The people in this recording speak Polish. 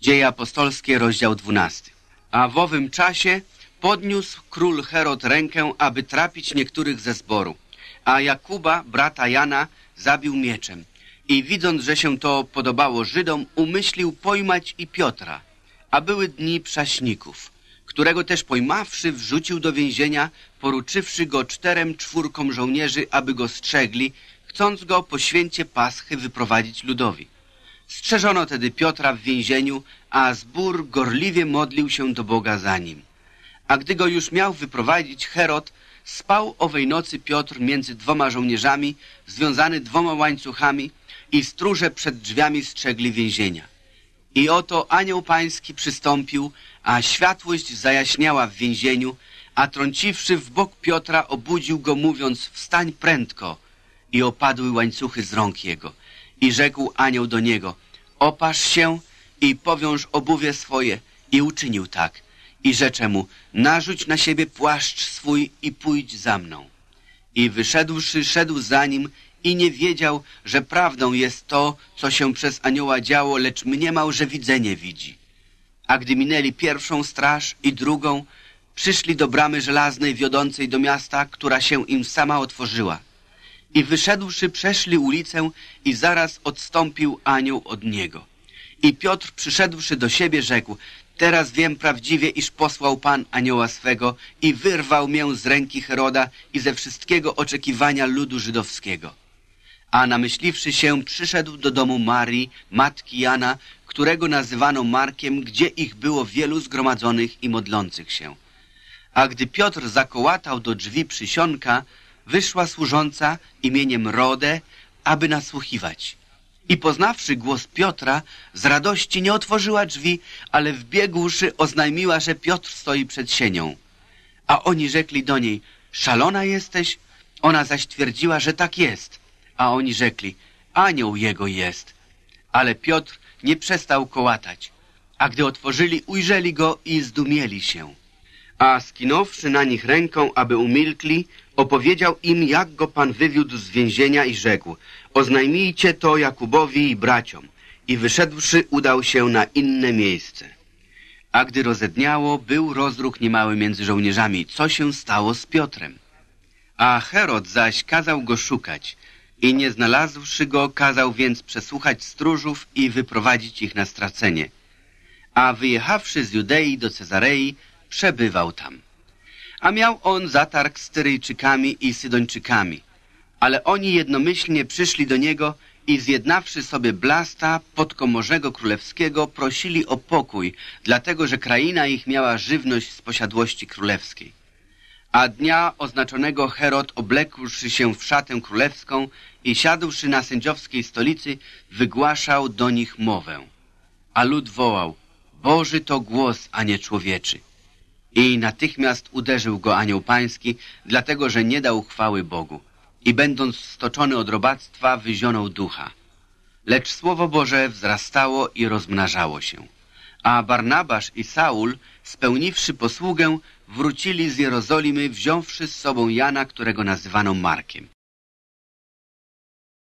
Dzieje apostolskie, rozdział 12. A w owym czasie podniósł król Herod rękę, aby trapić niektórych ze zboru. A Jakuba, brata Jana, zabił mieczem. I widząc, że się to podobało Żydom, umyślił pojmać i Piotra. A były dni prześników, którego też pojmawszy wrzucił do więzienia, poruczywszy go czterem czwórkom żołnierzy, aby go strzegli, chcąc go po święcie Paschy wyprowadzić ludowi. Strzeżono tedy Piotra w więzieniu, a zbór gorliwie modlił się do Boga za nim. A gdy go już miał wyprowadzić Herod, spał owej nocy Piotr między dwoma żołnierzami, związany dwoma łańcuchami i stróże przed drzwiami strzegli więzienia. I oto anioł pański przystąpił, a światłość zajaśniała w więzieniu, a trąciwszy w bok Piotra obudził go mówiąc wstań prędko i opadły łańcuchy z rąk jego. I rzekł anioł do niego opasz się i powiąż obuwie swoje i uczynił tak. I rzecze mu narzuć na siebie płaszcz swój i pójdź za mną. I wyszedłszy szedł za nim i nie wiedział, że prawdą jest to, co się przez anioła działo, lecz mniemał, że widzenie widzi. A gdy minęli pierwszą straż i drugą, przyszli do bramy żelaznej wiodącej do miasta, która się im sama otworzyła. I wyszedłszy przeszli ulicę i zaraz odstąpił anioł od niego. I Piotr przyszedłszy do siebie rzekł, teraz wiem prawdziwie, iż posłał Pan anioła swego i wyrwał mię z ręki Heroda i ze wszystkiego oczekiwania ludu żydowskiego. A namyśliwszy się, przyszedł do domu Marii, matki Jana, którego nazywano Markiem, gdzie ich było wielu zgromadzonych i modlących się. A gdy Piotr zakołatał do drzwi przysionka, wyszła służąca imieniem Rodę, aby nasłuchiwać. I poznawszy głos Piotra, z radości nie otworzyła drzwi, ale wbiegłszy oznajmiła, że Piotr stoi przed sienią. A oni rzekli do niej, szalona jesteś? Ona zaś twierdziła, że tak jest. A oni rzekli, anioł jego jest. Ale Piotr nie przestał kołatać. A gdy otworzyli, ujrzeli go i zdumieli się. A skinąwszy na nich ręką, aby umilkli, opowiedział im, jak go Pan wywiódł z więzienia i rzekł, oznajmijcie to Jakubowi i braciom. I wyszedłszy, udał się na inne miejsce. A gdy rozedniało, był rozruch niemały między żołnierzami, co się stało z Piotrem. A Herod zaś kazał go szukać i nie znalazłszy go, kazał więc przesłuchać stróżów i wyprowadzić ich na stracenie. A wyjechawszy z Judei do Cezarei, przebywał tam. A miał on zatarg z Tyryjczykami i Sydończykami, ale oni jednomyślnie przyszli do niego i zjednawszy sobie blasta podkomorzego królewskiego, prosili o pokój, dlatego że kraina ich miała żywność z posiadłości królewskiej. A dnia oznaczonego Herod, oblekłszy się w szatę królewską i siadłszy na sędziowskiej stolicy, wygłaszał do nich mowę. A lud wołał, Boży to głos, a nie człowieczy. I natychmiast uderzył go anioł pański, dlatego że nie dał chwały Bogu. I będąc stoczony od robactwa, wyzionął ducha. Lecz Słowo Boże wzrastało i rozmnażało się. A Barnabasz i Saul, spełniwszy posługę, wrócili z Jerozolimy, wziąwszy z sobą Jana, którego nazywano Markiem.